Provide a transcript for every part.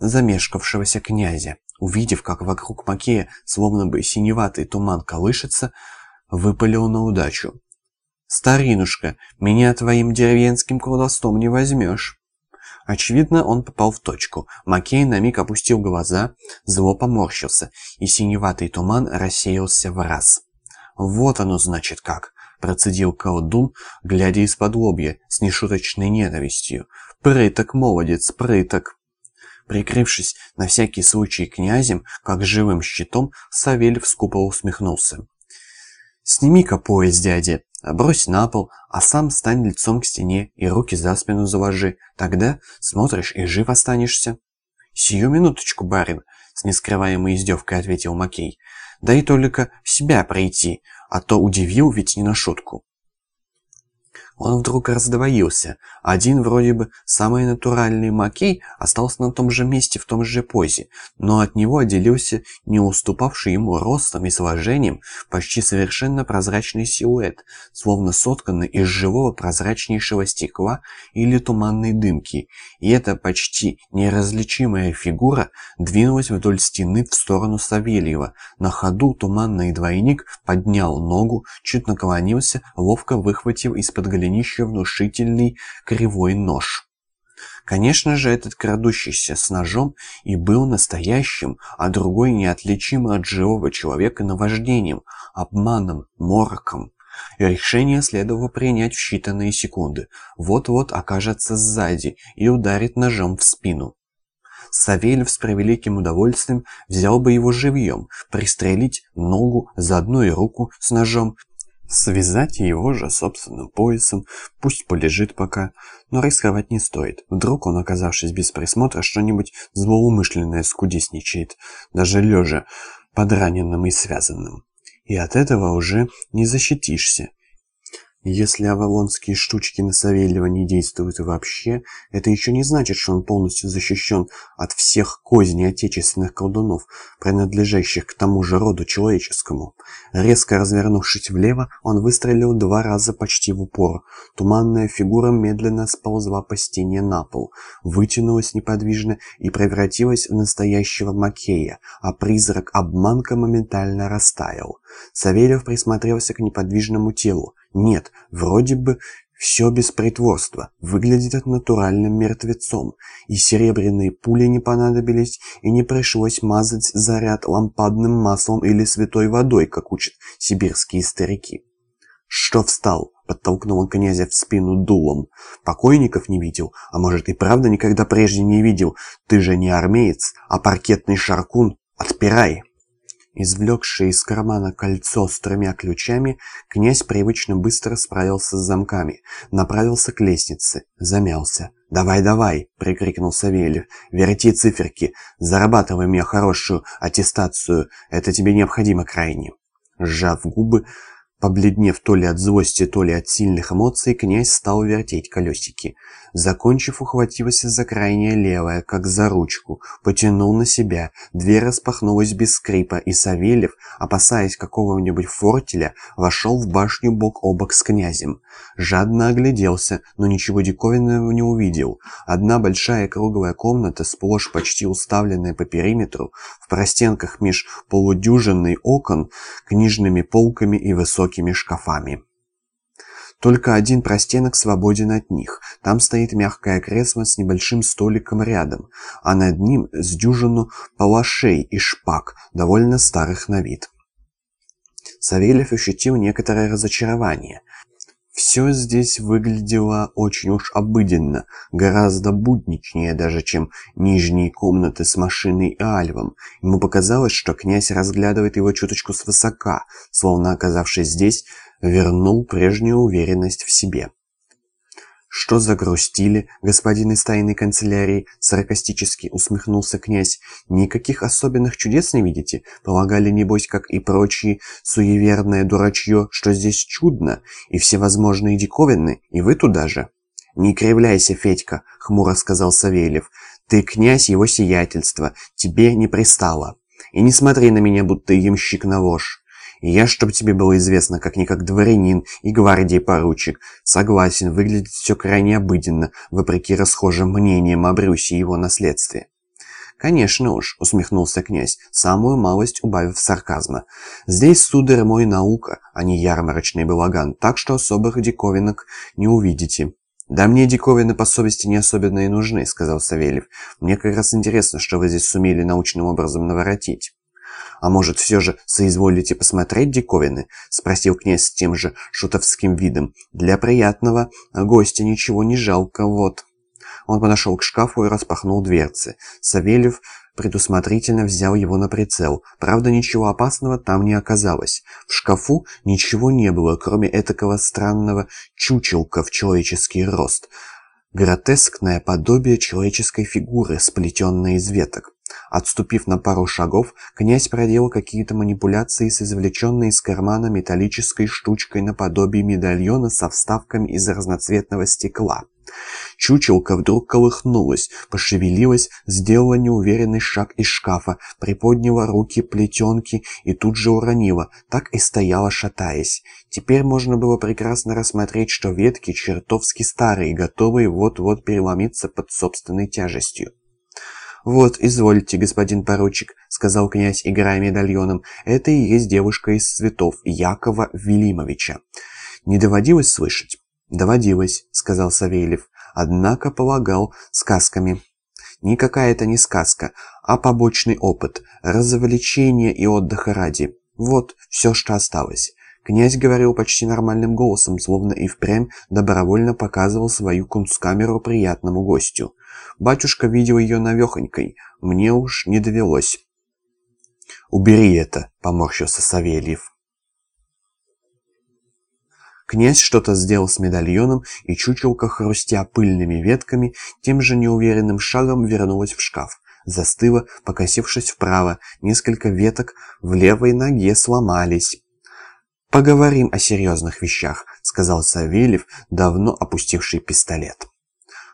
замешкавшегося князя. Увидев, как вокруг Макея словно бы синеватый туман колышется, выпалил на удачу. «Старинушка, меня твоим деревенским колдовством не возьмешь!» Очевидно, он попал в точку. Макей на миг опустил глаза, зло поморщился, и синеватый туман рассеялся в раз. «Вот оно, значит, как!» — процедил колдун, глядя из-под лобья, с нешуточной ненавистью. «Прыток, молодец, прыток!» Прикрывшись на всякий случай князем, как живым щитом, Савельев скупо усмехнулся. «Сними-ка пояс, дядя, брось на пол, а сам стань лицом к стене и руки за спину заложи. Тогда смотришь и жив останешься». «Сию минуточку, барин», — с нескрываемой издевкой ответил Макей. «Дай только в себя пройти, а то удивил ведь не на шутку». Он вдруг раздвоился. Один вроде бы самый натуральный Макей остался на том же месте в том же позе, но от него отделился не уступавший ему ростом и сложением почти совершенно прозрачный силуэт, словно сотканный из живого прозрачнейшего стекла или туманной дымки, и эта почти неразличимая фигура двинулась вдоль стены в сторону Савельева. На ходу туманный двойник поднял ногу, чуть наклонился, ловко выхватив из-под голенища внушительный кривой нож. Конечно же, этот крадущийся с ножом и был настоящим, а другой неотличимо от живого человека наваждением, обманом, мороком. И решение следовало принять в считанные секунды. Вот-вот окажется сзади и ударит ножом в спину. Савельев с превеликим удовольствием взял бы его живьем, пристрелить ногу, заодно и руку с ножом, Связать его же собственным поясом, пусть полежит пока, но рисковать не стоит. Вдруг он, оказавшись без присмотра, что-нибудь злоумышленное скудесничает, даже лежа под раненым и связанным. И от этого уже не защитишься. Если авалонские штучки на Савельева не действуют вообще, это еще не значит, что он полностью защищен от всех козней отечественных колдунов, принадлежащих к тому же роду человеческому. Резко развернувшись влево, он выстрелил два раза почти в упор. Туманная фигура медленно сползла по стене на пол, вытянулась неподвижно и превратилась в настоящего Макея, а призрак-обманка моментально растаял. Савельев присмотрелся к неподвижному телу. Нет, вроде бы все без притворства, выглядит натуральным мертвецом, и серебряные пули не понадобились, и не пришлось мазать заряд лампадным маслом или святой водой, как учат сибирские старики. «Что встал?» — подтолкнул он князя в спину дулом. «Покойников не видел, а может и правда никогда прежде не видел. Ты же не армеец, а паркетный шаркун. Отпирай!» Извлекший из кармана кольцо с тремя ключами, князь привычно быстро справился с замками, направился к лестнице, замялся. «Давай, давай!» — прикрикнул Савельев. «Верти циферки! Зарабатывай мне хорошую аттестацию! Это тебе необходимо крайне!» Сжав губы, Побледнев то ли от злости, то ли от сильных эмоций, князь стал вертеть колесики. Закончив, ухватился за крайнее левое, как за ручку, потянул на себя. Дверь распахнулась без скрипа, и Савельев, опасаясь какого-нибудь фортеля, вошел в башню бок о бок с князем. Жадно огляделся, но ничего диковинного не увидел. Одна большая круглая комната, сплошь почти уставленная по периметру, в простенках меж полудюжинной окон, книжными полками и высокими шкафами. Только один простенок свободен от них. Там стоит мягкое кресло с небольшим столиком рядом, а над ним с дюжину палашей и шпаг, довольно старых на вид. Савельев ощутил некоторое разочарование. Все здесь выглядело очень уж обыденно, гораздо будничнее даже, чем нижние комнаты с машиной и альвом. Ему показалось, что князь разглядывает его чуточку свысока, словно оказавшись здесь, вернул прежнюю уверенность в себе. «Что загрустили, господин из тайной канцелярии?» — саркастически усмехнулся князь. «Никаких особенных чудес не видите? Полагали, небось, как и прочие, суеверное дурачье, что здесь чудно, и всевозможные диковины, и вы туда же?» «Не кривляйся, Федька», — хмуро сказал Савельев. «Ты князь его сиятельства, тебе не пристало. И не смотри на меня, будто ямщик на ложь. Я, чтобы тебе было известно, как-никак дворянин и гвардии поручик, согласен, выглядит все крайне обыденно, вопреки расхожим мнениям о Брюсе и его наследстве. «Конечно уж», — усмехнулся князь, самую малость убавив сарказма. «Здесь, сударь мой, наука, а не ярмарочный балаган, так что особых диковинок не увидите». «Да мне диковины по совести не особенно и нужны», — сказал Савельев. «Мне как раз интересно, что вы здесь сумели научным образом наворотить». «А может, все же соизволите посмотреть диковины?» — спросил князь с тем же шутовским видом. «Для приятного гостя ничего не жалко, вот». Он подошел к шкафу и распахнул дверцы. Савельев предусмотрительно взял его на прицел. Правда, ничего опасного там не оказалось. В шкафу ничего не было, кроме этакого странного чучелка в человеческий рост. Гротескное подобие человеческой фигуры, сплетенной из веток. Отступив на пару шагов, князь проделал какие-то манипуляции с извлеченной из кармана металлической штучкой наподобие медальона со вставками из разноцветного стекла. Чучелка вдруг колыхнулась, пошевелилась, сделала неуверенный шаг из шкафа, приподняла руки плетенки и тут же уронила, так и стояла шатаясь. Теперь можно было прекрасно рассмотреть, что ветки чертовски старые, готовые вот-вот переломиться под собственной тяжестью. «Вот, извольте, господин поручик», — сказал князь, играя медальоном, — «это и есть девушка из цветов Якова Велимовича». «Не доводилось слышать?» «Доводилось», — сказал Савельев, однако полагал сказками. Никакая это не сказка, а побочный опыт, развлечение и отдыха ради. Вот все, что осталось. Князь говорил почти нормальным голосом, словно и впрямь добровольно показывал свою кунсткамеру приятному гостю. Батюшка видел ее навехонькой, мне уж не довелось. «Убери это», — поморщился Савельев. Князь что-то сделал с медальоном, и чучелка, хрустя пыльными ветками, тем же неуверенным шагом вернулась в шкаф. Застыла, покосившись вправо, несколько веток в левой ноге сломались. «Поговорим о серьезных вещах», — сказал Савельев, давно опустивший пистолет.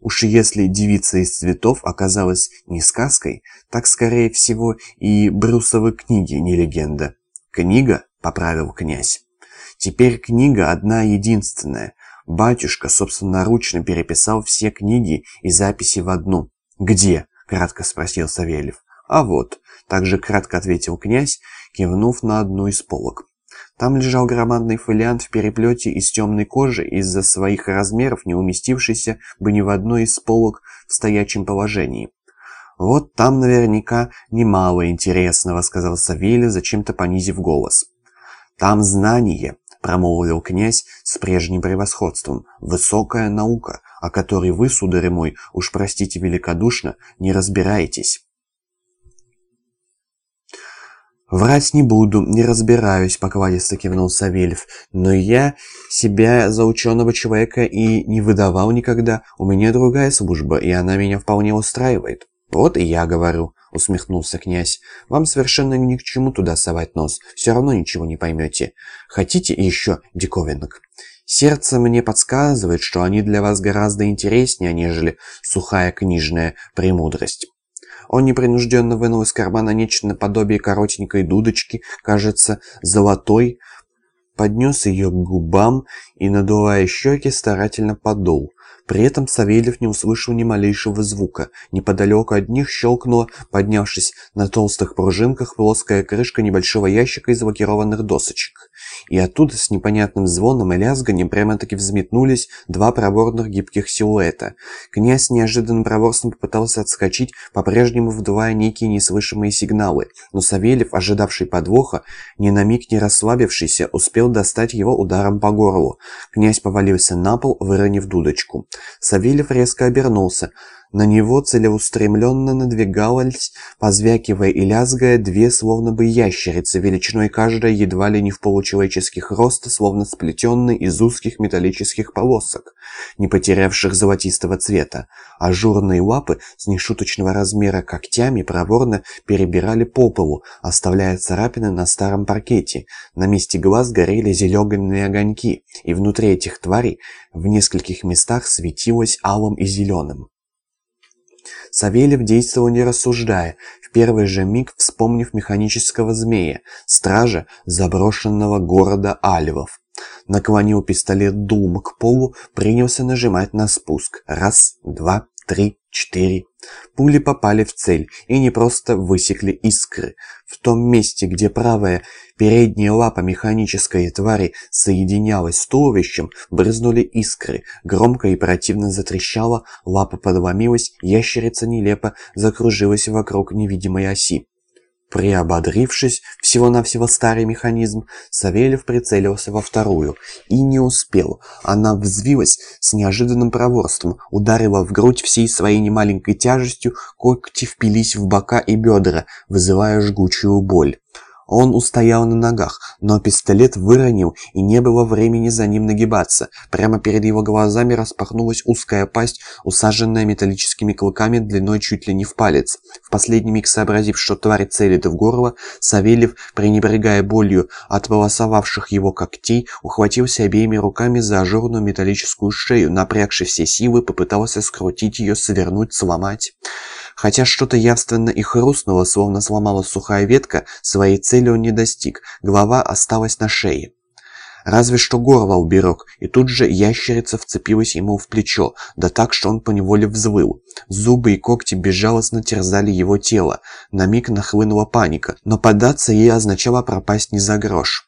Уж если девица из цветов оказалась не сказкой, так, скорее всего, и Брюсовы книги не легенда. «Книга?» — поправил князь. «Теперь книга одна единственная. Батюшка собственноручно переписал все книги и записи в одну». «Где?» — кратко спросил Савельев. «А вот», — также кратко ответил князь, кивнув на одну из полок. Там лежал громадный фолиант в переплете из темной кожи, из-за своих размеров не уместившийся бы ни в одной из полок в стоячем положении. «Вот там наверняка немало интересного», — сказал Савелий, зачем-то понизив голос. «Там знание», — промолвил князь с прежним превосходством, — «высокая наука, о которой вы, сударь мой, уж простите великодушно, не разбираетесь». «Врать не буду, не разбираюсь», — покладисто кивнул Савельев. «Но я себя за ученого человека и не выдавал никогда. У меня другая служба, и она меня вполне устраивает». «Вот и я говорю», — усмехнулся князь. «Вам совершенно ни к чему туда совать нос. Все равно ничего не поймете. Хотите еще диковинок?» Сердце мне подсказывает, что они для вас гораздо интереснее, нежели сухая книжная премудрость. Он непринужденно вынул из кармана нечто наподобие коротенькой дудочки, кажется, золотой, поднес ее к губам и, надувая щеки, старательно подул. При этом Савельев не услышал ни малейшего звука. Неподалеку от них щелкнула, поднявшись на толстых пружинках, плоская крышка небольшого ящика из лакированных досочек. И оттуда с непонятным звоном и лязганием прямо-таки взметнулись два проворных гибких силуэта. Князь неожиданным проворством попытался отскочить, по-прежнему вдувая некие неслышимые сигналы, но Савельев, ожидавший подвоха, ни на миг не расслабившийся, успел достать его ударом по горлу. Князь повалился на пол, выронив дудочку. Савельев резко обернулся. На него целеустремленно надвигались, позвякивая и лязгая, две словно бы ящерицы, величиной каждая едва ли не в получеловеческих роста, словно сплетенные из узких металлических полосок, не потерявших золотистого цвета. Ажурные лапы с нешуточного размера когтями проворно перебирали по полу, оставляя царапины на старом паркете. На месте глаз горели зеленые огоньки, и внутри этих тварей в нескольких местах светилось алым и зеленым. Савельев действовал не рассуждая, в первый же миг вспомнив механического змея, стража заброшенного города Альвов. Наклонил пистолет дулом к полу, принялся нажимать на спуск. Раз, два, три, четыре. Пули попали в цель и не просто высекли искры. В том месте, где правая передняя лапа механической твари соединялась с туловищем, брызнули искры. Громко и противно затрещала, лапа подломилась, ящерица нелепо закружилась вокруг невидимой оси. Приободрившись, всего-навсего старый механизм, Савельев прицелился во вторую. И не успел. Она взвилась с неожиданным проворством, ударила в грудь всей своей немаленькой тяжестью, когти впились в бока и бедра, вызывая жгучую боль. Он устоял на ногах, но пистолет выронил, и не было времени за ним нагибаться. Прямо перед его глазами распахнулась узкая пасть, усаженная металлическими клыками длиной чуть ли не в палец. В последний миг сообразив, что тварь целит в горло, Савельев, пренебрегая болью от волосовавших его когтей, ухватился обеими руками за ажурную металлическую шею, напрягши все силы, попытался скрутить ее, свернуть, сломать. Хотя что-то явственно и хрустнуло, словно сломалась сухая ветка, своей цели он не достиг, голова осталась на шее. Разве что горло уберег, и тут же ящерица вцепилась ему в плечо, да так, что он поневоле взвыл. Зубы и когти безжалостно терзали его тело. На миг нахлынула паника, но поддаться ей означало пропасть не за грош.